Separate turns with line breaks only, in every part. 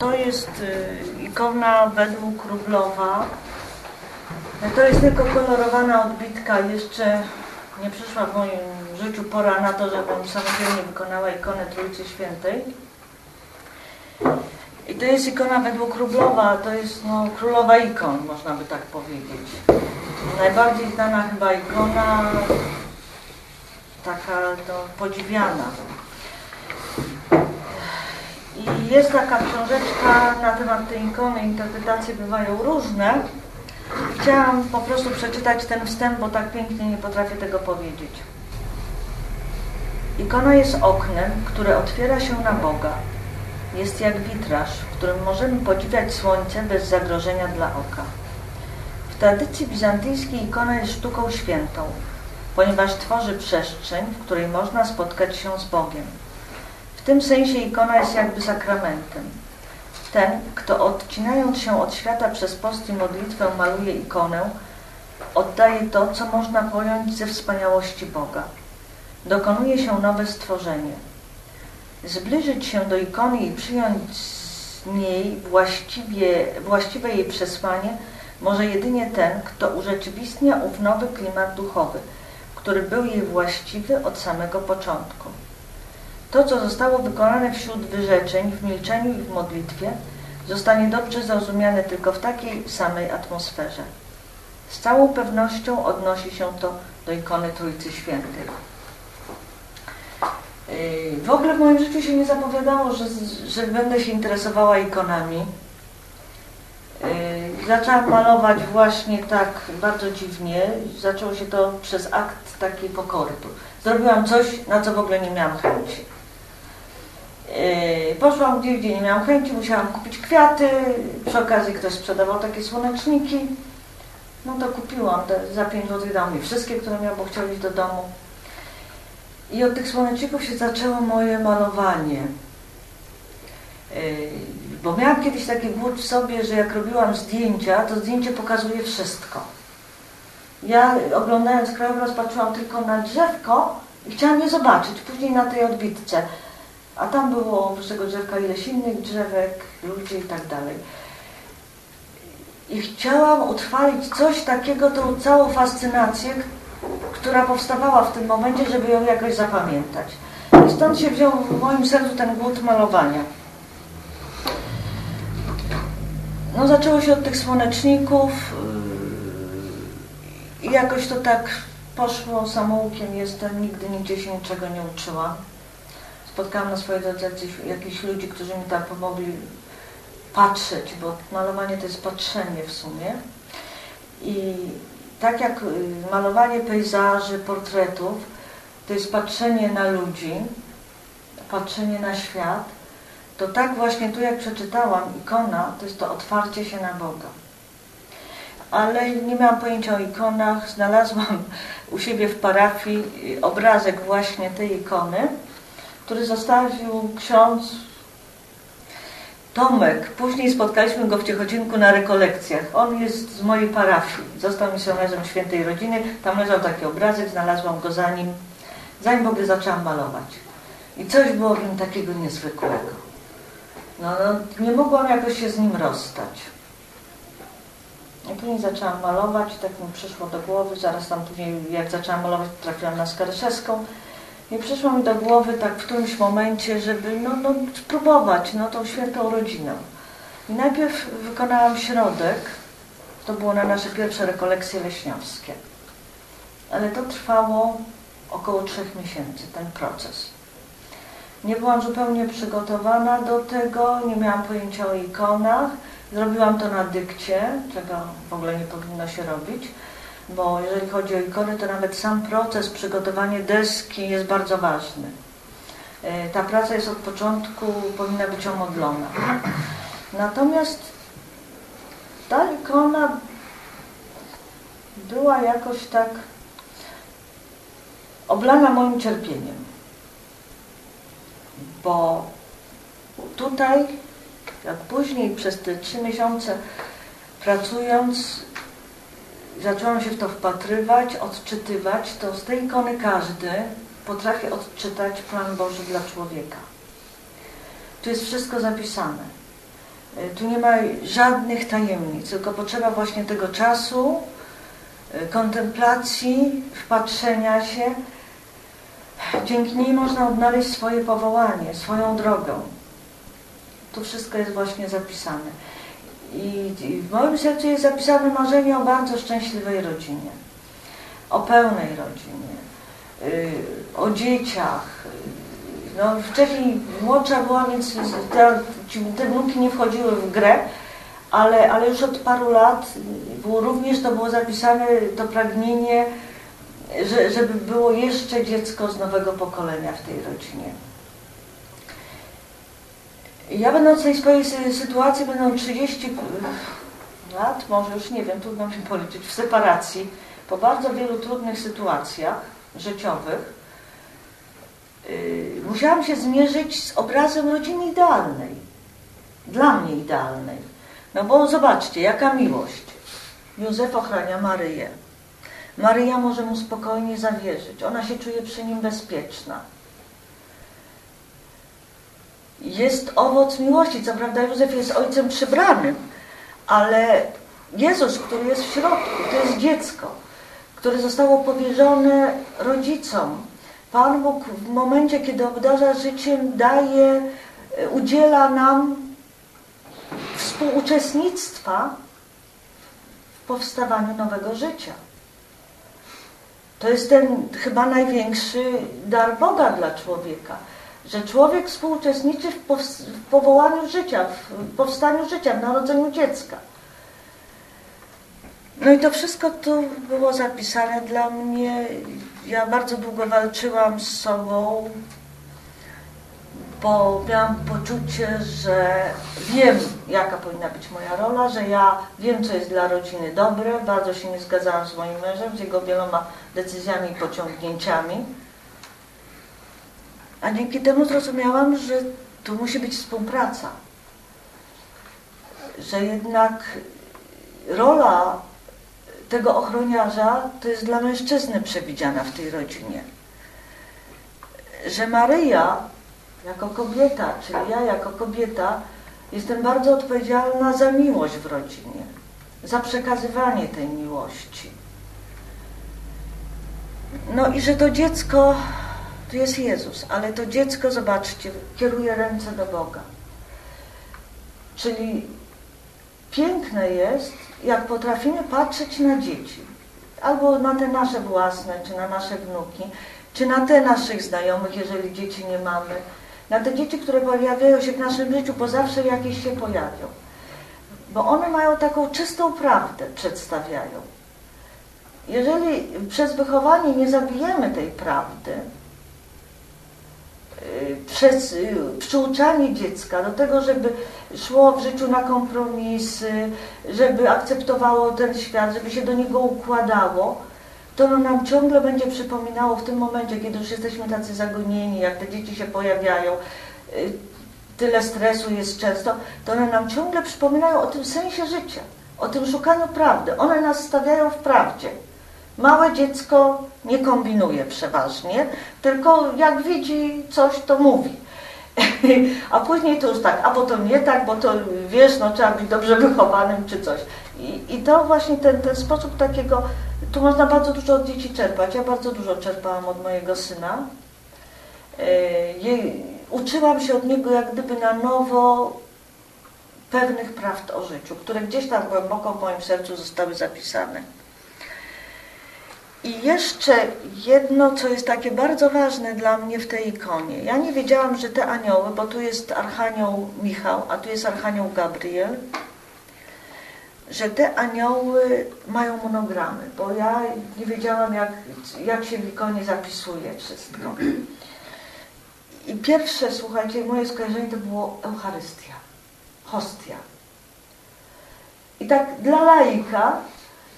To jest y, ikona według Rublowa. To jest tylko kolorowana odbitka. Jeszcze nie przyszła w moim życiu pora na to, żebym samodzielnie wykonała ikonę Trójcy Świętej. I to jest ikona według Rublowa, to jest no, królowa ikon, można by tak powiedzieć. Najbardziej znana chyba ikona, taka no, podziwiana. I jest taka książeczka na temat tej ikony, interpretacje bywają różne. Chciałam po prostu przeczytać ten wstęp, bo tak pięknie nie potrafię tego powiedzieć. Ikona jest oknem, które otwiera się na Boga. Jest jak witraż, w którym możemy podziwiać słońce bez zagrożenia dla oka. W tradycji bizantyjskiej ikona jest sztuką świętą, ponieważ tworzy przestrzeń, w której można spotkać się z Bogiem. Tym sensie ikona jest jakby sakramentem. Ten, kto odcinając się od świata przez post i modlitwę maluje ikonę, oddaje to, co można pojąć ze wspaniałości Boga. Dokonuje się nowe stworzenie. Zbliżyć się do ikony i przyjąć z niej właściwie, właściwe jej przesłanie może jedynie ten, kto urzeczywistnia ów nowy klimat duchowy, który był jej właściwy od samego początku. To, co zostało wykonane wśród wyrzeczeń, w milczeniu i w modlitwie, zostanie dobrze zrozumiane tylko w takiej samej atmosferze. Z całą pewnością odnosi się to do ikony Trójcy Świętej. Yy, w ogóle w moim życiu się nie zapowiadało, że, że będę się interesowała ikonami. Yy, zaczęłam malować właśnie tak bardzo dziwnie. Zaczęło się to przez akt takiej pokory. Zrobiłam coś, na co w ogóle nie miałam chęci. Yy, poszłam gdzieś, gdzie nie miałam chęci, musiałam kupić kwiaty. Przy okazji ktoś sprzedawał takie słoneczniki. No to kupiłam, te, za 5 zł dał mi wszystkie, które miałam, bo chciał iść do domu. I od tych słoneczników się zaczęło moje malowanie. Yy, bo miałam kiedyś taki głód w sobie, że jak robiłam zdjęcia, to zdjęcie pokazuje wszystko. Ja oglądając krajobraz patrzyłam tylko na drzewko i chciałam je zobaczyć, później na tej odbitce. A tam było oprócz tego drzewka ileś innych drzewek, ludzi i tak dalej. I chciałam utrwalić coś takiego, tą całą fascynację, która powstawała w tym momencie, żeby ją jakoś zapamiętać. I stąd się wziął w moim sercu ten głód malowania. No zaczęło się od tych słoneczników i jakoś to tak poszło samoukiem jestem, nigdy nigdzie się niczego nie uczyłam. Spotkałam na swojej drodze jakichś ludzi, którzy mi tam pomogli patrzeć, bo malowanie to jest patrzenie w sumie. I tak jak malowanie pejzaży, portretów, to jest patrzenie na ludzi, patrzenie na świat, to tak właśnie tu jak przeczytałam ikona, to jest to otwarcie się na Boga. Ale nie miałam pojęcia o ikonach, znalazłam u siebie w parafii obrazek właśnie tej ikony, który zostawił ksiądz Tomek. Później spotkaliśmy go w Ciechocinku na rekolekcjach. On jest z mojej parafii. Został misjonarzem świętej rodziny. Tam leżał taki obrazek, znalazłam go zanim, zanim w ogóle zaczęłam malować. I coś było w nim takiego niezwykłego. No, no, nie mogłam jakoś się z nim rozstać. I później zaczęłam malować, tak mi przyszło do głowy, zaraz tam później, jak zaczęłam malować, trafiłam na Skarszewską. I przyszło mi do głowy tak w którymś momencie, żeby no, no, spróbować no, tą świętą rodzinę. I najpierw wykonałam środek, to było na nasze pierwsze rekolekcje leśniowskie. Ale to trwało około trzech miesięcy, ten proces. Nie byłam zupełnie przygotowana do tego, nie miałam pojęcia o ikonach. Zrobiłam to na dykcie, czego w ogóle nie powinno się robić, bo jeżeli chodzi o ikony, to nawet sam proces przygotowania deski jest bardzo ważny. Ta praca jest od początku, powinna być omodlona. Natomiast ta ikona była jakoś tak oblana moim cierpieniem bo tutaj, jak później przez te trzy miesiące pracując, zaczęłam się w to wpatrywać, odczytywać, to z tej ikony każdy potrafi odczytać plan Boży dla człowieka. Tu jest wszystko zapisane. Y, tu nie ma żadnych tajemnic, tylko potrzeba właśnie tego czasu, y, kontemplacji, wpatrzenia się. Dzięki niej można odnaleźć swoje powołanie, swoją drogę. Tu wszystko jest właśnie zapisane. I, w moim sercu jest zapisane marzenie o bardzo szczęśliwej rodzinie, o pełnej rodzinie, yy, o dzieciach. No, wcześniej młodsza była, więc te, te wnuki nie wchodziły w grę, ale, ale już od paru lat było, również to było zapisane, to pragnienie, że, żeby było jeszcze dziecko z nowego pokolenia w tej rodzinie. Ja będąc w tej swojej sytuacji, będą 30 lat, może już nie wiem, trudno mi policzyć, w separacji, po bardzo wielu trudnych sytuacjach życiowych, yy, musiałam się zmierzyć z obrazem rodziny idealnej. Dla mnie idealnej. No bo zobaczcie, jaka miłość. Józef ochrania Maryję. Maryja może mu spokojnie zawierzyć. Ona się czuje przy nim bezpieczna jest owoc miłości. Co prawda Józef jest ojcem przybranym, ale Jezus, który jest w środku, to jest dziecko, które zostało powierzone rodzicom. Pan Bóg w momencie, kiedy obdarza życiem, daje, udziela nam współuczestnictwa w powstawaniu nowego życia. To jest ten chyba największy dar Boga dla człowieka że człowiek współuczestniczy w, w powołaniu życia, w powstaniu życia, w narodzeniu dziecka. No i to wszystko tu było zapisane dla mnie. Ja bardzo długo walczyłam z sobą, bo miałam poczucie, że wiem, jaka powinna być moja rola, że ja wiem, co jest dla rodziny dobre. Bardzo się nie zgadzałam z moim mężem, z jego wieloma decyzjami i pociągnięciami. A dzięki temu zrozumiałam, że tu musi być współpraca. Że jednak rola tego ochroniarza to jest dla mężczyzny przewidziana w tej rodzinie. Że Maryja jako kobieta, czyli ja jako kobieta, jestem bardzo odpowiedzialna za miłość w rodzinie, za przekazywanie tej miłości. No i że to dziecko tu jest Jezus, ale to dziecko, zobaczcie, kieruje ręce do Boga. Czyli piękne jest, jak potrafimy patrzeć na dzieci, albo na te nasze własne, czy na nasze wnuki, czy na te naszych znajomych, jeżeli dzieci nie mamy, na te dzieci, które pojawiają się w naszym życiu, bo zawsze jakieś się pojawią. Bo one mają taką czystą prawdę, przedstawiają. Jeżeli przez wychowanie nie zabijemy tej prawdy, przez y, przyuczanie dziecka do tego, żeby szło w życiu na kompromisy, żeby akceptowało ten świat, żeby się do niego układało, to nam ciągle będzie przypominało w tym momencie, kiedy już jesteśmy tacy zagonieni, jak te dzieci się pojawiają, y, tyle stresu jest często, to one nam ciągle przypominają o tym sensie życia, o tym szukaniu prawdy. One nas stawiają w prawdzie. Małe dziecko nie kombinuje przeważnie, tylko jak widzi coś, to mówi. A później to już tak, a bo to nie tak, bo to wiesz, no trzeba być dobrze wychowanym czy coś. I, i to właśnie ten, ten sposób takiego, tu można bardzo dużo od dzieci czerpać. Ja bardzo dużo czerpałam od mojego syna. Jej, uczyłam się od niego jak gdyby na nowo pewnych prawd o życiu, które gdzieś tam głęboko w moim sercu zostały zapisane. I jeszcze jedno, co jest takie bardzo ważne dla mnie w tej ikonie. Ja nie wiedziałam, że te anioły, bo tu jest Archanioł Michał, a tu jest Archanioł Gabriel, że te anioły mają monogramy, bo ja nie wiedziałam, jak, jak się w ikonie zapisuje wszystko. I pierwsze, słuchajcie, moje skojarzenie to było Eucharystia, hostia. I tak dla laika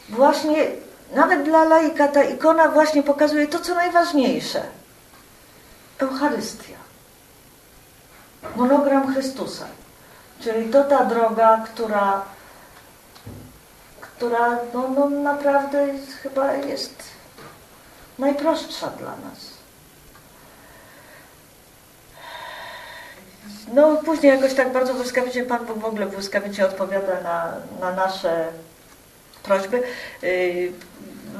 właśnie nawet dla laika ta ikona właśnie pokazuje to, co najważniejsze. Eucharystia. Monogram Chrystusa. Czyli to ta droga, która, która no, no naprawdę jest, chyba jest najprostsza dla nas. no później jakoś tak bardzo błyskawicznie, Pan Bóg w ogóle błyskawicznie odpowiada na, na nasze prośby.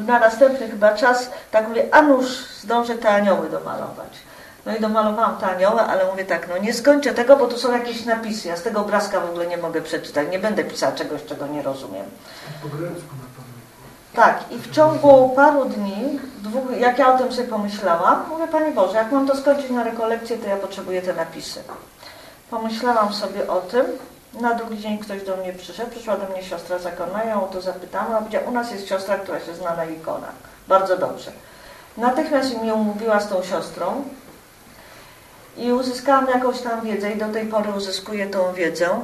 Na następny chyba czas, tak mówię, a nuż zdążę te anioły domalować. No i domalowałam te anioły, ale mówię tak, no nie skończę tego, bo tu są jakieś napisy. Ja z tego obrazka w ogóle nie mogę przeczytać. Nie będę pisała czegoś, czego nie rozumiem.
Po grecku.
Tak, i w ciągu paru dni, dwóch, jak ja o tym sobie pomyślałam, mówię, Panie Boże, jak mam to skończyć na rekolekcję, to ja potrzebuję te napisy. Pomyślałam sobie o tym, na drugi dzień ktoś do mnie przyszedł, przyszła do mnie siostra zakonna, ja o to zapytałam, ona powiedziała, u nas jest siostra, która się zna na ikonach. Bardzo dobrze. Natychmiast mi umówiła z tą siostrą i uzyskałam jakąś tam wiedzę i do tej pory uzyskuję tą wiedzę.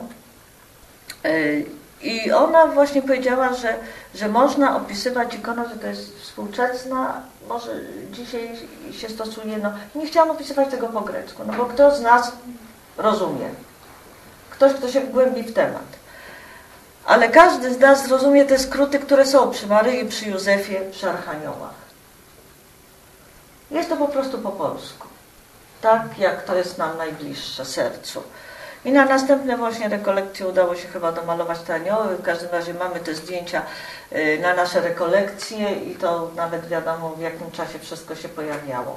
Yy, I ona właśnie powiedziała, że, że można opisywać ikonę, że to jest współczesna, może dzisiaj się stosuje, no nie chciałam opisywać tego po grecku, no bo kto z nas rozumie? Ktoś, kto się wgłębi w temat. Ale każdy z nas zrozumie te skróty, które są przy Maryi, przy Józefie, przy Archaniołach. Jest to po prostu po polsku. Tak, jak to jest nam najbliższe sercu. I na następne właśnie rekolekcje udało się chyba domalować te anioły. W każdym razie mamy te zdjęcia y, na nasze rekolekcje i to nawet wiadomo w jakim czasie wszystko się pojawiało.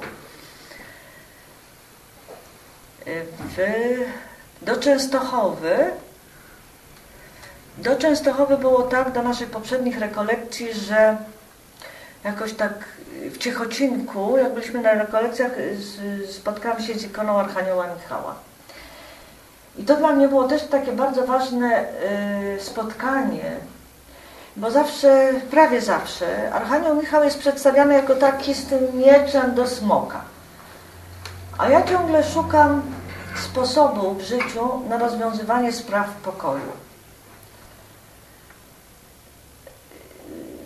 Y, w, do Częstochowy do Częstochowy było tak, do naszych poprzednich rekolekcji, że jakoś tak w Ciechocinku, jak byliśmy na rekolekcjach, spotkałam się z ikoną Archanioła Michała. I to dla mnie było też takie bardzo ważne y, spotkanie, bo zawsze, prawie zawsze, Archanioł Michał jest przedstawiany jako taki z tym mieczem do smoka. A ja ciągle szukam sposobu w życiu na rozwiązywanie spraw pokoju.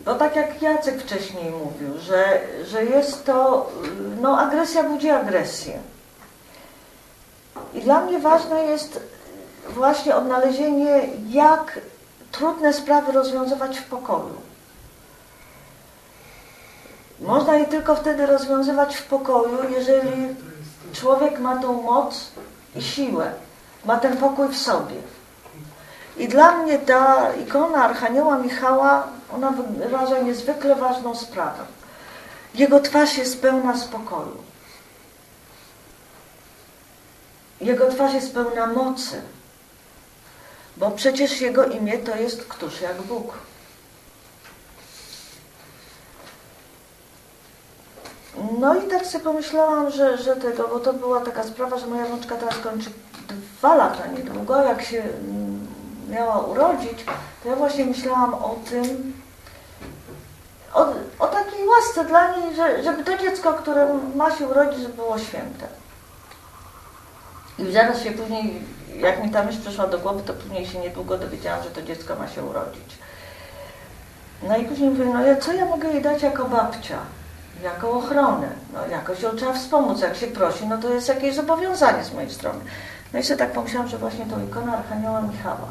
Bo tak jak Jacek wcześniej mówił, że, że jest to, no agresja budzi agresję. I dla mnie ważne jest właśnie odnalezienie, jak trudne sprawy rozwiązywać w pokoju. Można je tylko wtedy rozwiązywać w pokoju, jeżeli człowiek ma tą moc i siłę, ma ten pokój w sobie. I dla mnie ta ikona Archanioła Michała, ona wyraża niezwykle ważną sprawę. Jego twarz jest pełna spokoju. Jego twarz jest pełna mocy, bo przecież Jego imię to jest któż jak Bóg. No i tak sobie pomyślałam, że, że tego, bo to była taka sprawa, że moja wnuczka teraz kończy dwa lata niedługo, jak się mm, miała urodzić, to ja właśnie myślałam o tym, o, o takiej łasce dla niej, że, żeby to dziecko, które ma się urodzić, żeby było święte. I zaraz się później, jak mi ta myśl przyszła do głowy, to później się niedługo dowiedziałam, że to dziecko ma się urodzić. No i później mówię, no ja, co ja mogę jej dać jako babcia? Jako ochronę? No jakoś ją trzeba wspomóc, jak się prosi, no to jest jakieś zobowiązanie z mojej strony. No i sobie tak pomyślałam, że właśnie tą ikonę Archanioła Michała.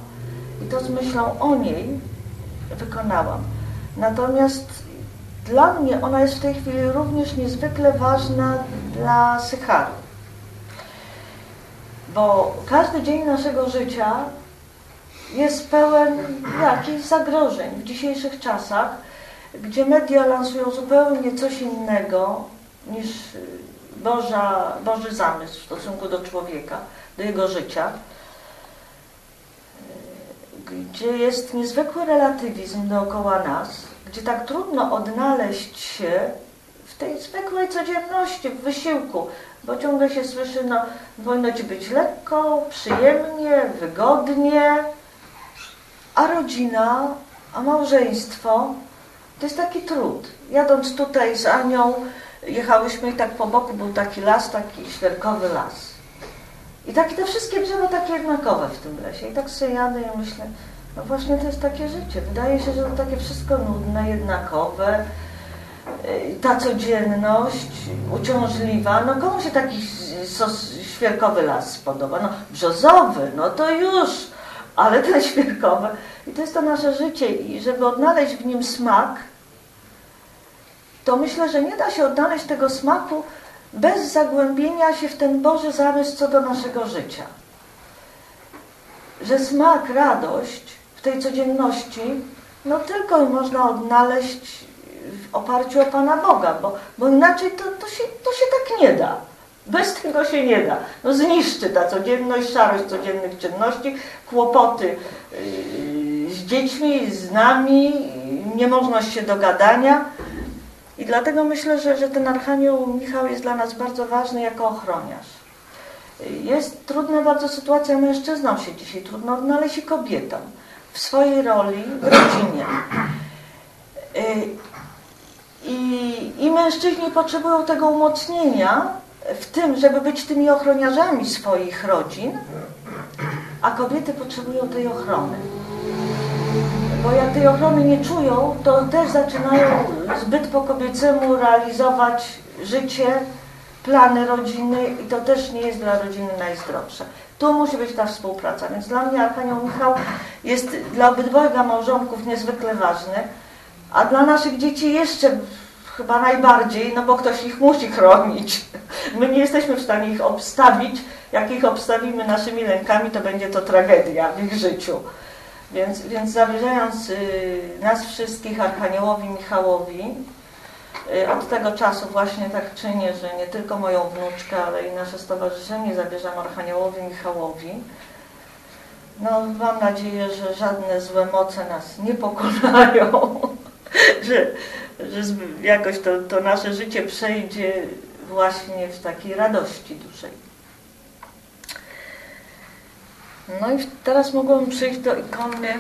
I to z myślą o niej wykonałam. Natomiast dla mnie ona jest w tej chwili również niezwykle ważna dla Sycharu bo każdy dzień naszego życia jest pełen jakichś zagrożeń w dzisiejszych czasach, gdzie media lansują zupełnie coś innego niż Boża, Boży zamysł w stosunku do człowieka, do jego życia, gdzie jest niezwykły relatywizm dookoła nas, gdzie tak trudno odnaleźć się w tej zwykłej codzienności, w wysiłku, bo ciągle się słyszy, no powinno Ci być lekko, przyjemnie, wygodnie, a rodzina, a małżeństwo to jest taki trud. Jadąc tutaj z Anią, jechałyśmy i tak po boku był taki las, taki świerkowy las. I takie te wszystkie drzewa takie jednakowe w tym lesie. I tak sobie jadę i myślę, no właśnie to jest takie życie. Wydaje się, że to takie wszystko nudne, jednakowe, Y, ta codzienność uciążliwa, no komu się taki świerkowy las spodoba? No brzozowy, no to już, ale ten świerkowy. I to jest to nasze życie i żeby odnaleźć w nim smak, to myślę, że nie da się odnaleźć tego smaku bez zagłębienia się w ten Boży zamysł co do naszego życia. że smak, radość w tej codzienności no tylko można odnaleźć w oparciu o Pana Boga, bo, bo inaczej to, to, się, to się tak nie da. Bez tego się nie da. No zniszczy ta codzienność, szarość codziennych czynności, kłopoty yy, dziećmi, z nami, niemożność się dogadania. I dlatego myślę, że, że ten Archanioł Michał jest dla nas bardzo ważny jako ochroniarz. Jest trudna bardzo sytuacja mężczyznom się dzisiaj, trudno odnaleźć kobietom w swojej roli w rodzinie. I, I mężczyźni potrzebują tego umocnienia w tym, żeby być tymi ochroniarzami swoich rodzin, a kobiety potrzebują tej ochrony. Bo jak tej ochrony nie czują, to też zaczynają zbyt po kobiecemu realizować życie, plany rodziny i to też nie jest dla rodziny najzdrowsze. Tu musi być ta współpraca. Więc dla mnie Archanioł Michał jest dla obydwojga małżonków niezwykle ważny, a dla naszych dzieci jeszcze chyba najbardziej, no bo ktoś ich musi chronić. My nie jesteśmy w stanie ich obstawić. Jak ich obstawimy naszymi lękami, to będzie to tragedia w ich życiu. Więc, więc zawierzając y, nas wszystkich Archaniołowi Michałowi, y, od tego czasu właśnie tak czynię, że nie tylko moją wnuczkę, ale i nasze stowarzyszenie zabierzam Archaniołowi Michałowi. No, mam nadzieję, że żadne złe moce nas nie pokonają, że, że jakoś to, to nasze życie przejdzie właśnie w takiej radości dużej. No i teraz mogłam przejść do ikony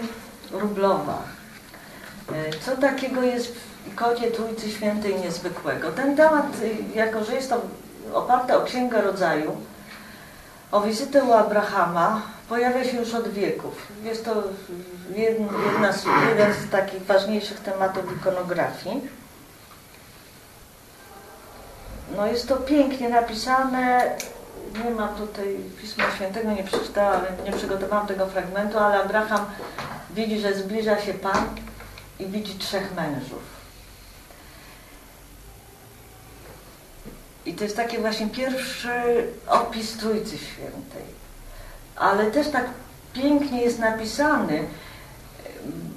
Rublowa. E, co takiego jest w ikonie Trójcy Świętej niezwykłego? Ten temat, y, jako że jest to oparte o Księgę Rodzaju, o wizytę u Abrahama, pojawia się już od wieków. Jest to jedna z, jeden z takich ważniejszych tematów ikonografii. No jest to pięknie napisane, mam tutaj Pisma Świętego, nie przeczytałam, nie przygotowałam tego fragmentu, ale Abraham widzi, że zbliża się Pan i widzi trzech mężów. I to jest taki właśnie pierwszy opis Trójcy Świętej. Ale też tak pięknie jest napisany,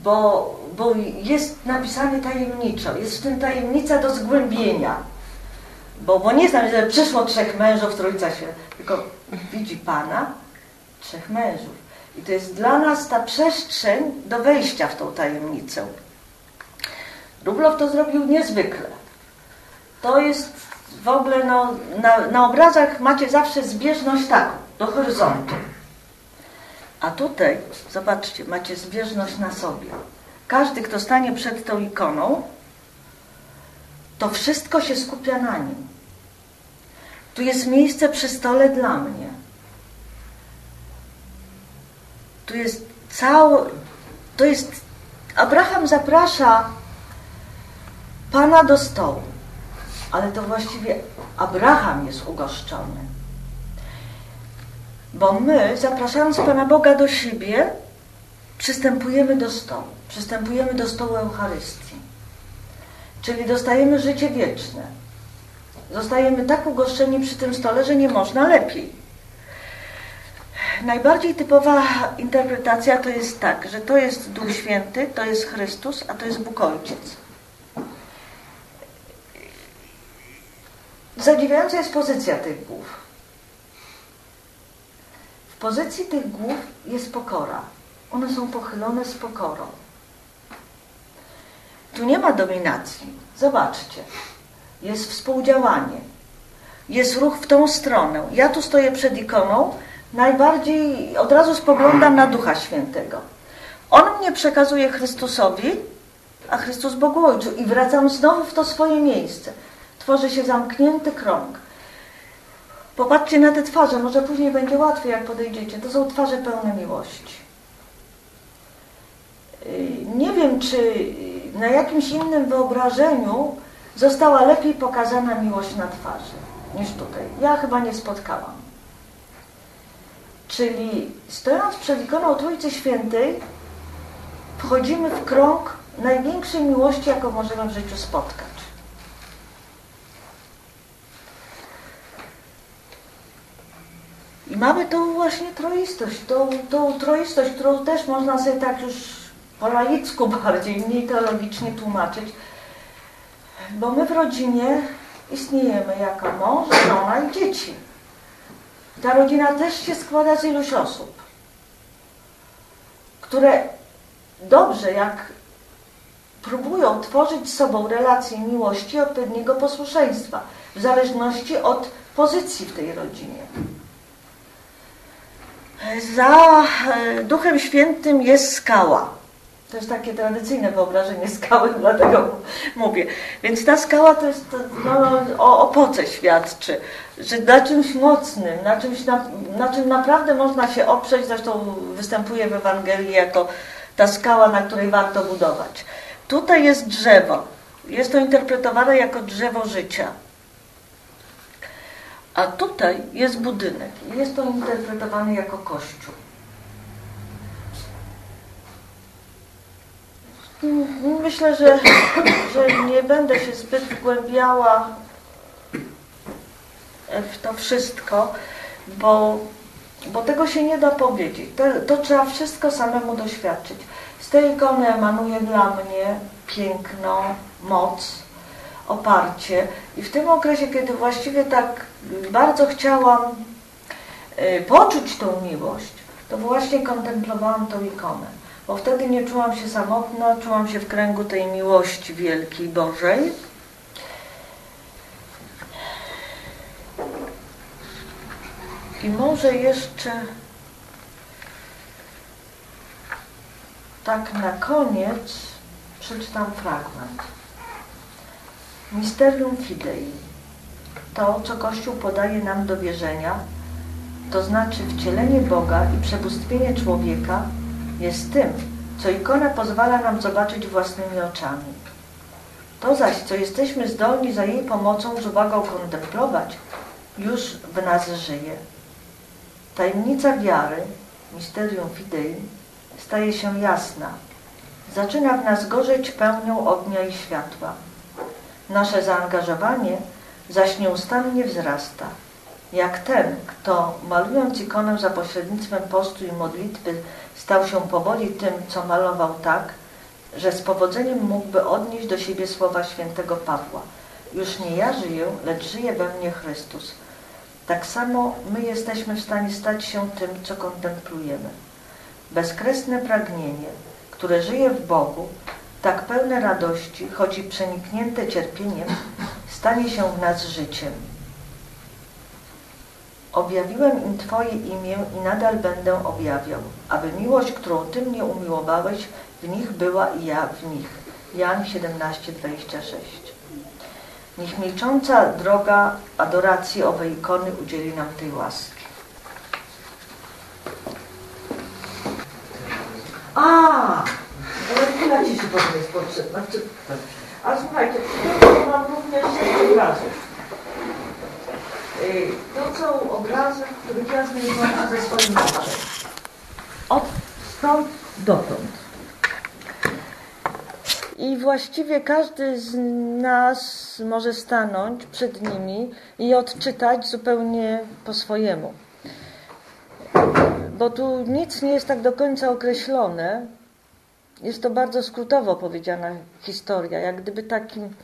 bo, bo jest napisany tajemniczo. Jest w tym tajemnica do zgłębienia. Bo, bo nie znam, że przyszło trzech mężów, Trójca się, tylko widzi Pana, trzech mężów. I to jest dla nas ta przestrzeń do wejścia w tą tajemnicę. Rublow to zrobił niezwykle. To jest w ogóle, no, na, na obrazach macie zawsze zbieżność taką, do horyzontu. A tutaj, zobaczcie, macie zbieżność na sobie. Każdy, kto stanie przed tą ikoną, to wszystko się skupia na nim. Tu jest miejsce przy stole dla mnie. Tu jest cały, to jest, Abraham zaprasza Pana do stołu, ale to właściwie Abraham jest ugoszczony. Bo my, zapraszając Pana Boga do siebie, przystępujemy do stołu, przystępujemy do stołu Eucharystii. Czyli dostajemy życie wieczne. Zostajemy tak ugoszczeni przy tym stole, że nie można lepiej. Najbardziej typowa interpretacja to jest tak, że to jest Duch Święty, to jest Chrystus, a to jest Bóg Ojciec. Zadziwiająca jest pozycja tych głów. W pozycji tych głów jest pokora. One są pochylone z pokorą. Tu nie ma dominacji. Zobaczcie. Jest współdziałanie. Jest ruch w tą stronę. Ja tu stoję przed ikoną, najbardziej od razu spoglądam na Ducha Świętego. On mnie przekazuje Chrystusowi, a Chrystus Bogu Ojcu i wracam znowu w to swoje miejsce. Tworzy się zamknięty krąg. Popatrzcie na te twarze, może później będzie łatwiej, jak podejdziecie. To są twarze pełne miłości. Yy, nie wiem, czy na jakimś innym wyobrażeniu została lepiej pokazana miłość na twarzy niż tutaj. Ja chyba nie spotkałam. Czyli stojąc przed ikoną Trójcy Świętej, wchodzimy w krąg największej miłości, jaką możemy w życiu spotkać. I mamy tą właśnie troistość, tą, tą troistość, którą też można sobie tak już po laicku bardziej, mniej teologicznie tłumaczyć, bo my w rodzinie istniejemy jako mąż, żona i dzieci. Ta rodzina też się składa z iluś osób, które dobrze, jak próbują tworzyć z sobą relacje miłości odpowiedniego posłuszeństwa, w zależności od pozycji w tej rodzinie. Za e, Duchem Świętym jest skała. To jest takie tradycyjne wyobrażenie skały, dlatego mówię. Więc ta skała to jest no, o opoce świadczy, że na czymś mocnym, na czymś na, na czym naprawdę można się oprzeć, zresztą występuje w Ewangelii jako ta skała, na której warto budować. Tutaj jest drzewo. Jest to interpretowane jako drzewo życia. A tutaj jest budynek. Jest to interpretowane jako kościół. Myślę, że, że nie będę się zbyt wgłębiała w to wszystko, bo, bo tego się nie da powiedzieć. To, to trzeba wszystko samemu doświadczyć. Z tej ikony emanuje dla mnie piękno, moc, oparcie. I w tym okresie, kiedy właściwie tak bardzo chciałam y, poczuć tą miłość, to właśnie kontemplowałam tą ikonę. Bo wtedy nie czułam się samotna, czułam się w kręgu tej miłości wielkiej Bożej. I może jeszcze tak na koniec przeczytam fragment. Misterium Fidei. To, co Kościół podaje nam do wierzenia, to znaczy wcielenie Boga i przebóstwienie człowieka, jest tym, co ikona pozwala nam zobaczyć własnymi oczami. To zaś, co jesteśmy zdolni za jej pomocą z uwagą kontemplować, już w nas żyje. Tajemnica wiary, misterium fidei, staje się jasna. Zaczyna w nas gorzeć pełnią ognia i światła. Nasze zaangażowanie zaś nieustannie wzrasta. Jak ten, kto malując ikonę za pośrednictwem postu i modlitwy stał się powoli tym, co malował tak, że z powodzeniem mógłby odnieść do siebie słowa świętego Pawła. Już nie ja żyję, lecz żyje we mnie Chrystus. Tak samo my jesteśmy w stanie stać się tym, co kontemplujemy. Bezkresne pragnienie, które żyje w Bogu, tak pełne radości, choć i przeniknięte cierpieniem, stanie się w nas życiem. Objawiłem im Twoje imię i nadal będę objawiał, aby miłość, którą Ty mnie umiłowałeś, w nich była i ja w nich. Jan 17:26. Niech milcząca droga adoracji owej ikony udzieli nam tej łaski. A, ale chwila ciszy potem jest potrzebna. A słuchajcie, mam również obrazów. Y, to są obrazy, których ja znajduję ze swoim życiem. Od stąd dotąd. I właściwie każdy z nas może stanąć przed nimi i odczytać zupełnie po swojemu. Bo tu nic nie jest tak do końca określone. Jest to bardzo skrótowo powiedziana historia, jak gdyby takim,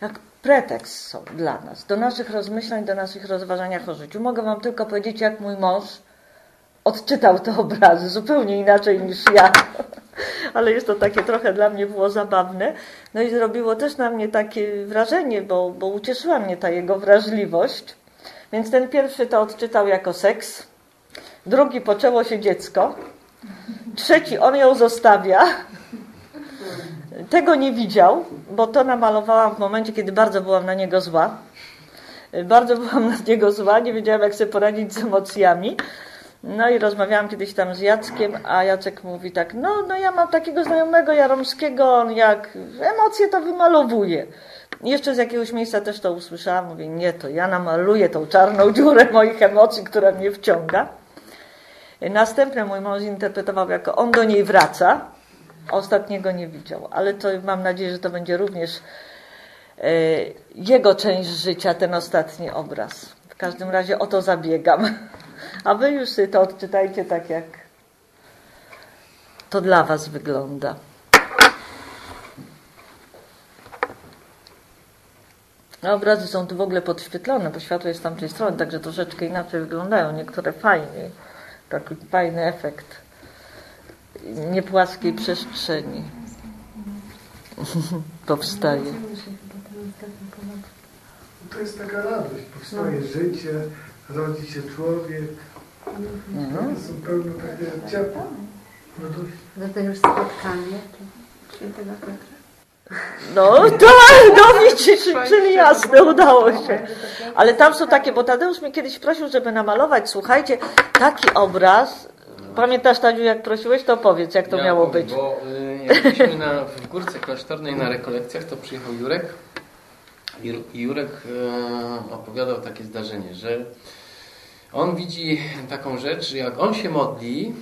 jak pretekst są dla nas, do naszych rozmyślań, do naszych rozważaniach o życiu. Mogę Wam tylko powiedzieć, jak mój mąż odczytał te obrazy zupełnie inaczej niż ja. Ale jest to takie trochę dla mnie było zabawne. No i zrobiło też na mnie takie wrażenie, bo, bo ucieszyła mnie ta jego wrażliwość. Więc ten pierwszy to odczytał jako seks, drugi poczęło się dziecko, trzeci on ją zostawia, tego nie widział, bo to namalowałam w momencie, kiedy bardzo byłam na niego zła. Bardzo byłam na niego zła, nie wiedziałam, jak sobie poradzić z emocjami. No i rozmawiałam kiedyś tam z Jackiem, a Jacek mówi tak, no, no ja mam takiego znajomego Jaromskiego, on jak emocje to wymalowuje. Jeszcze z jakiegoś miejsca też to usłyszałam, mówię, nie, to ja namaluję tą czarną dziurę moich emocji, która mnie wciąga. Następne mój mąż interpretował jako on do niej wraca, Ostatniego nie widział, ale to mam nadzieję, że to będzie również e, jego część życia, ten ostatni obraz. W każdym razie o to zabiegam, A wy już to odczytajcie tak, jak to dla was wygląda. A obrazy są tu w ogóle podświetlone, bo światło jest z tamtej strony, także troszeczkę inaczej wyglądają. Niektóre fajnie. Taki fajny efekt niepłaskiej przestrzeni powstaje.
To jest taka radość. Powstaje życie, rodzi się człowiek.
Mhm.
To są pełne takie ciepło.
Że to już spotkanie świętego Piotra.
No tak, no widzisz, czyli jasne, udało się. Ale tam są takie, bo Tadeusz mnie kiedyś prosił, żeby namalować, słuchajcie, taki obraz. Pamiętasz, Tadziu, jak prosiłeś, to powiedz, jak to
Ja
miało
powiem,
być.
Bo y, jak byliśmy na, w Górce Klasztornej na rekolekcjach, to przyjechał Jurek i Jurek y, opowiadał takie zdarzenie, że on widzi taką rzecz, że jak on się modli,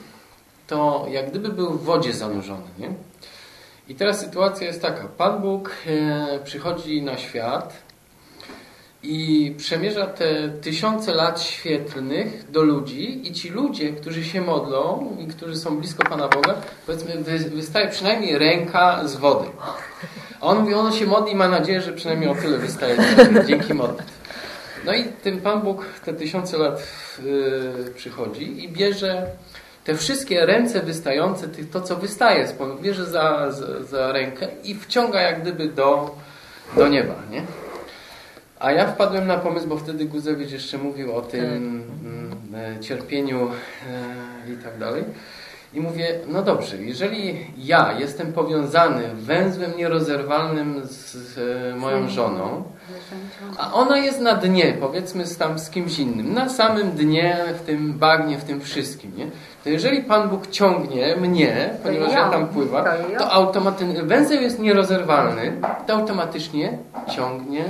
to jak gdyby był w wodzie zanurzony, nie? I teraz sytuacja jest taka. Pan Bóg e, przychodzi na świat i przemierza te tysiące lat świetlnych do ludzi i ci ludzie, którzy się modlą i którzy są blisko Pana Boga, powiedzmy, wy, wystaje przynajmniej ręka z wody. A on mówi, on się modli i ma nadzieję, że przynajmniej o tyle wystaje dzięki modlitwie. No i tym Pan Bóg te tysiące lat y, przychodzi i bierze te wszystkie ręce wystające, to co wystaje, bierze za, za, za rękę i wciąga jak gdyby do, do nieba, nie? A ja wpadłem na pomysł, bo wtedy Guzewicz jeszcze mówił o tym mm, e, cierpieniu e, i tak dalej. I mówię, no dobrze, jeżeli ja jestem powiązany węzłem nierozerwalnym z, e, moją żoną, a ona jest na dnie, powiedzmy z tam z kimś innym, na samym dnie, w tym bagnie, w tym wszystkim, nie? To jeżeli Pan Bóg ciągnie mnie, ponieważ ja tam pływam,
To
automatycznie, węzeł jest nierozerwalny, to automatycznie ciągnie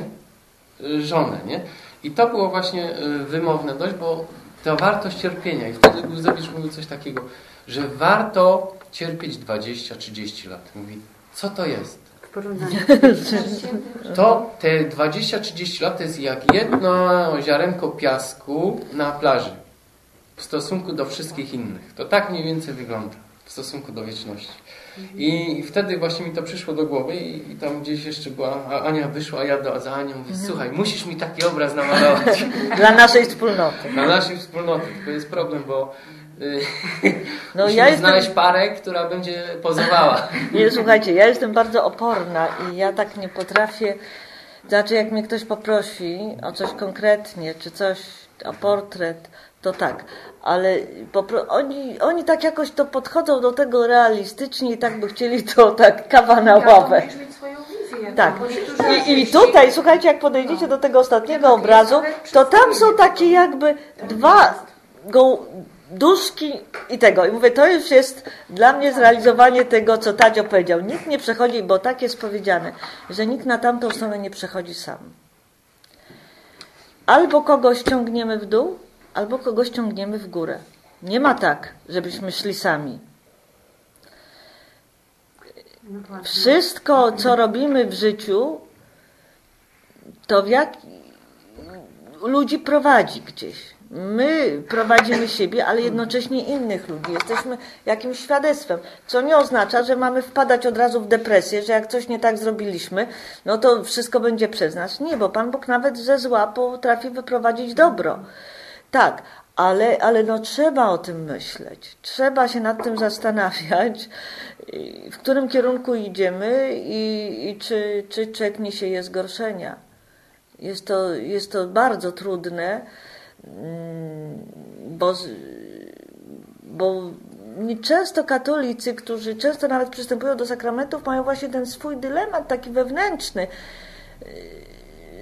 żonę, nie? I to było właśnie y, wymowne dość, bo to wartość cierpienia. I wtedy Guzewicz mówił coś takiego, że warto cierpieć 20-30 lat. Mówi, co to jest?
W porównaniu
To te 20-30 lat to jest jak jedno ziarenko piasku na plaży w stosunku do wszystkich innych. To tak mniej więcej wygląda w stosunku do wieczności. I wtedy właśnie mi to przyszło do głowy i, i tam gdzieś jeszcze była, a Ania wyszła, a ja do, za Anią mówię, słuchaj, musisz mi taki obraz namalować
Dla naszej wspólnoty.
na naszej wspólnoty. To jest problem, bo y,
No
musimy
ja jestem,
znaleźć parę, która będzie pozowała.
nie, słuchajcie, ja jestem bardzo oporna i ja tak nie potrafię, znaczy jak mnie ktoś poprosi o coś konkretnie, czy coś, o portret, to tak, ale oni, oni tak jakoś to podchodzą do tego realistycznie i tak by chcieli to tak kawa na ławę.
Wizję.
Tak. I, I tutaj, słuchajcie, jak podejdziecie do tego ostatniego obrazu, to tam są takie jakby dwa go, duszki i tego. I mówię, to już jest dla mnie zrealizowanie tego, co Tadzio powiedział. Nikt nie przechodzi, bo tak jest powiedziane, że nikt na tamtą stronę nie przechodzi sam. Albo kogoś ciągniemy w dół, albo kogoś ciągniemy w górę. Nie ma tak, żebyśmy szli sami. Wszystko, co robimy w życiu, to w jak ludzi prowadzi gdzieś. My prowadzimy siebie, ale jednocześnie innych ludzi. Jesteśmy jakimś świadectwem, co nie oznacza, że mamy wpadać od razu w depresję, że jak coś nie tak zrobiliśmy, no to wszystko będzie przez nas. Nie, bo Pan Bóg nawet ze zła potrafi wyprowadzić dobro. Tak, ale, ale no trzeba o tym myśleć. Trzeba się nad tym zastanawiać, w którym kierunku idziemy i, i czy, czy czeknie się je zgorszenia. Jest to, jest to bardzo trudne, mm, bo, bo często katolicy, którzy często nawet przystępują do sakramentów, mają właśnie ten swój dylemat taki wewnętrzny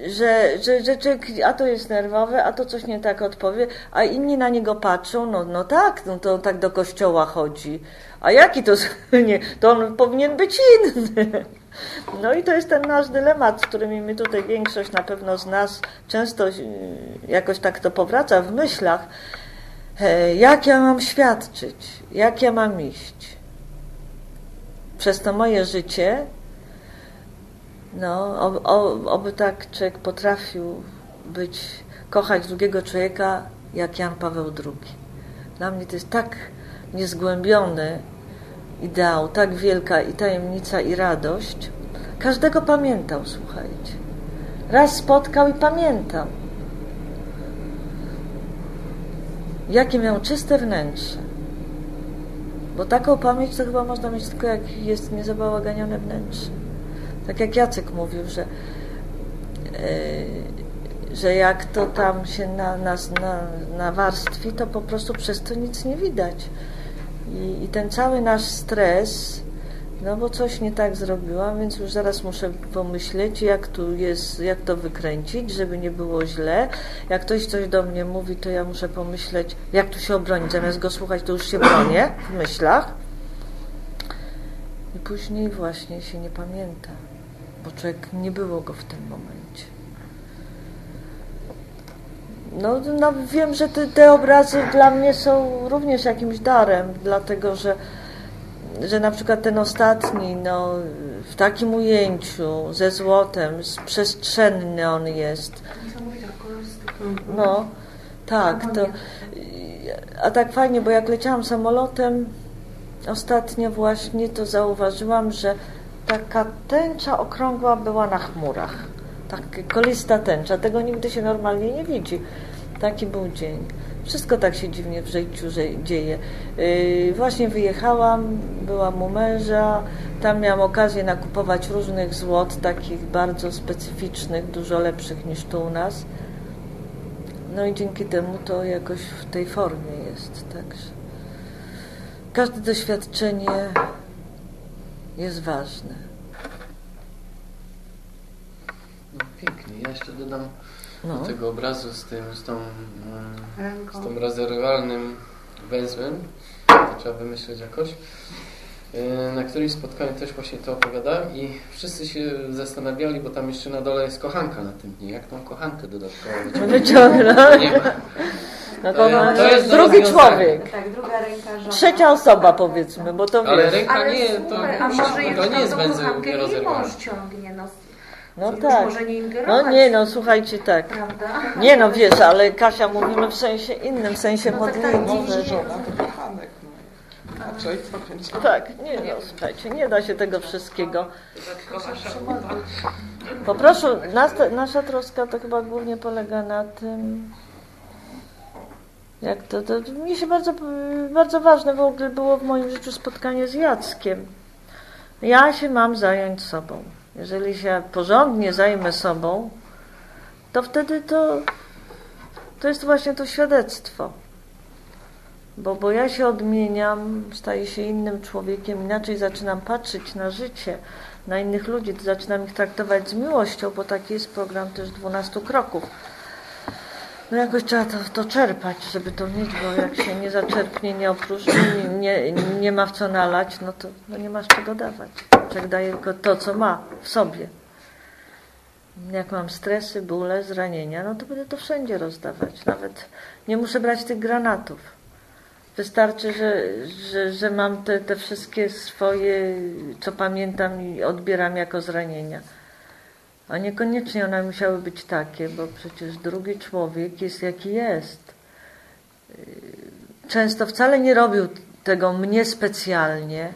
że, że, że a to jest nerwowe, a to coś nie tak odpowie, a inni na niego patrzą, no, no tak, no to on tak do kościoła chodzi. A jaki to, nie, to on powinien być inny. No i to jest ten nasz dylemat, z którymi my tutaj większość na pewno z nas często y, jakoś tak to powraca w myślach. E, Jak ja mam świadczyć? Jak ja mam iść? Przez to moje życie no, ob, ob, oby tak człowiek potrafił być, kochać drugiego człowieka jak Jan Paweł II. Dla mnie to jest tak niezgłębiony ideał, tak wielka i tajemnica i radość. Każdego pamiętał, słuchajcie. Raz spotkał i pamiętał. Jakie miał czyste wnętrze. Bo taką pamięć to chyba można mieć tylko jak jest niezabałaganione wnętrze. Tak jak Jacek mówił, że, yy, że jak to tam się na, nas na, nawarstwi, to po prostu przez to nic nie widać. I, I ten cały nasz stres, no bo coś nie tak zrobiłam, więc już zaraz muszę pomyśleć, jak tu jest, jak to wykręcić, żeby nie było źle. Jak ktoś coś do mnie mówi, to ja muszę pomyśleć, jak tu się obronić. Zamiast go słuchać, to już się bronię w myślach. I później właśnie się nie pamięta, bo człowiek nie było go w tym momencie. No, no wiem, że te, te obrazy dla mnie są również jakimś darem, dlatego że że na przykład ten ostatni, no, w takim ujęciu, ze złotem, z przestrzenny on jest. No, tak, to, a tak fajnie, bo jak leciałam samolotem ostatnio właśnie, to zauważyłam, że taka tęcza okrągła była na chmurach. Tak kolista tęcza, tego nigdy się normalnie nie widzi. Taki był dzień. Wszystko tak się dziwnie w życiu dzieje. Yy, właśnie wyjechałam, byłam u męża, tam miałam okazję nakupować różnych złot, takich bardzo specyficznych, dużo lepszych niż tu u nas. No i dzięki temu to jakoś w tej formie jest. Także każde doświadczenie jest ważne.
No pięknie. Ja jeszcze dodam
No.
do tego obrazu z tym, z tą, mm,
Ręką.
z tym rezerwalnym węzłem. To trzeba wymyśleć jakoś. Yy, Na którymś spotkaniu też właśnie to opowiadałem i wszyscy się zastanawiali, bo tam jeszcze na dole jest kochanka na tym dniu. Jak tą kochankę dodatkowo wyciągnąć?
Wyciągnę.
Nie ma.
No to,
to jest
drugi człowiek.
Tak, druga ręka żona.
Trzecia osoba powiedzmy, bo to
Ale
wiesz.
ręka
Ale
nie, to,
a może
to nie jest nierozerwalny.
mąż ciągnie, no.
No
Już
tak.
może nie ingerować.
No nie, no słuchajcie, tak.
Prawda?
Nie no wiesz, ale Kasia mówimy w sensie innym, w sensie
No tak,
modlitwy.
tak,
że
dziwnie.
żona.
to kochanek. No. Ci.
Tak, nie no, słuchajcie, nie da się tego wszystkiego. Po prostu nas, nasza troska to chyba głównie polega na tym, jak to, to mi się bardzo, bardzo ważne w ogóle było w moim życiu spotkanie z Jackiem. Ja się mam zająć sobą. Jeżeli się porządnie zajmę sobą, to wtedy to, to jest właśnie to świadectwo. Bo, bo ja się odmieniam, staję się innym człowiekiem, inaczej zaczynam patrzeć na życie, na innych ludzi, zaczynam ich traktować z miłością, bo taki jest program też 12 kroków. No jakoś trzeba to, to czerpać, żeby to mieć, bo jak się nie zaczerpnie, nie opróżni, nie, nie, ma w co nalać, no to no nie masz czego dawać. Człowiek daje tylko to, co ma w sobie. Jak mam stresy, bóle, zranienia, no to będę to wszędzie rozdawać. Nawet nie muszę brać tych granatów. Wystarczy, że, że, że mam te, te wszystkie swoje, co pamiętam i odbieram jako zranienia. A niekoniecznie one musiały być takie, bo przecież drugi człowiek jest jaki jest. Często wcale nie robił tego mnie specjalnie,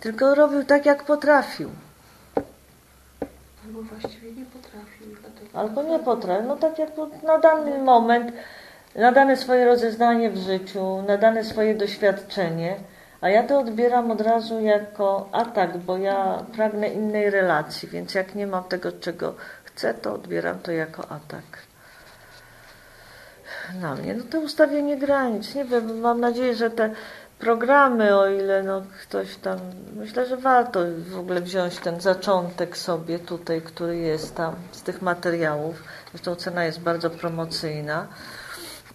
tylko robił tak, jak potrafił.
Albo właściwie nie potrafił. dlatego-
Albo nie potrafił. No tak jak na dany moment, na dane swoje rozeznanie w życiu, na dane swoje doświadczenie, a ja to odbieram od razu jako atak, bo ja pragnę innej relacji, więc jak nie mam tego, czego chcę, to odbieram to jako atak. Na mnie, no to ustawienie granic. Nie wiem, mam nadzieję, że te programy, o ile no ktoś tam, myślę, że warto w ogóle wziąć ten zaczątek sobie tutaj, który jest tam z tych materiałów. Zresztą cena jest bardzo promocyjna.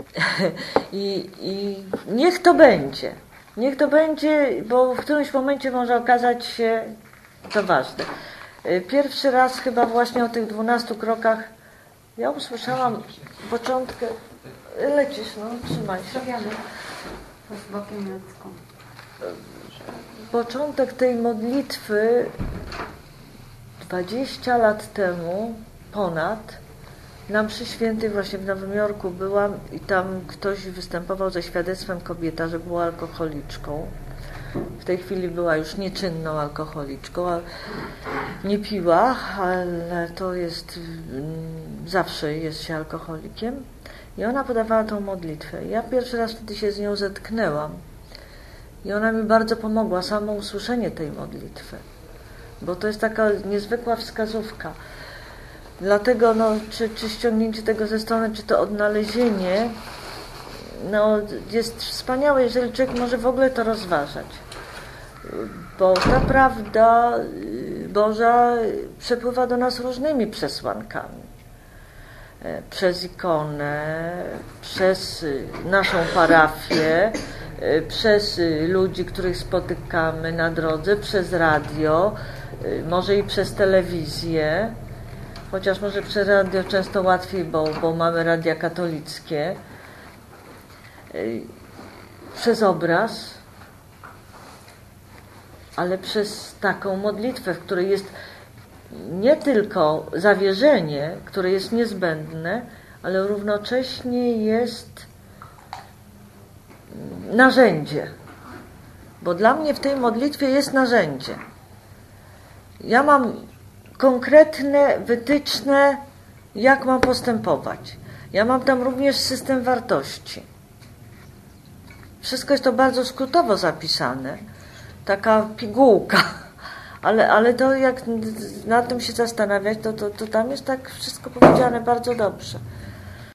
I, I niech to będzie. Niech to będzie, bo w którymś momencie może okazać się to ważne. Y, Pierwszy raz chyba właśnie o tych 12 krokach ja usłyszałam początkę. Lecisz, no, trzymaj się. Początek tej modlitwy 20 lat temu, ponad, Na mszy świętej właśnie w Nowym Jorku byłam i tam ktoś występował ze świadectwem kobieta, że była alkoholiczką. W tej chwili była już nieczynną alkoholiczką, a nie piła, ale to jest mm, zawsze jest się alkoholikiem. I ona podawała tą modlitwę. Ja pierwszy raz wtedy się z nią zetknęłam. I ona mi bardzo pomogła, samo usłyszenie tej modlitwy. Bo to jest taka niezwykła wskazówka. Dlatego no, czy, czy ściągnięcie tego ze strony, czy to odnalezienie, no, jest wspaniałe, jeżeli człowiek może w ogóle to rozważać. Bo ta prawda y, Boża przepływa do nas różnymi przesłankami. E, Przez ikonę, przez y, naszą parafię, y, przez y, ludzi, których spotykamy na drodze, przez radio, może i przez telewizję. Chociaż może przez radio często łatwiej, bo, bo mamy radia katolickie. Y, Przez obraz, ale przez taką modlitwę, w której jest nie tylko zawierzenie, które jest niezbędne, ale równocześnie jest narzędzie. Bo dla mnie w tej modlitwie jest narzędzie. Ja mam konkretne wytyczne, jak mam postępować. Ja mam tam również system wartości. Wszystko jest to bardzo skrótowo zapisane. Taka pigułka. Ale, ale to jak nad tym się zastanawiać, to, to, to tam jest tak wszystko powiedziane bardzo dobrze.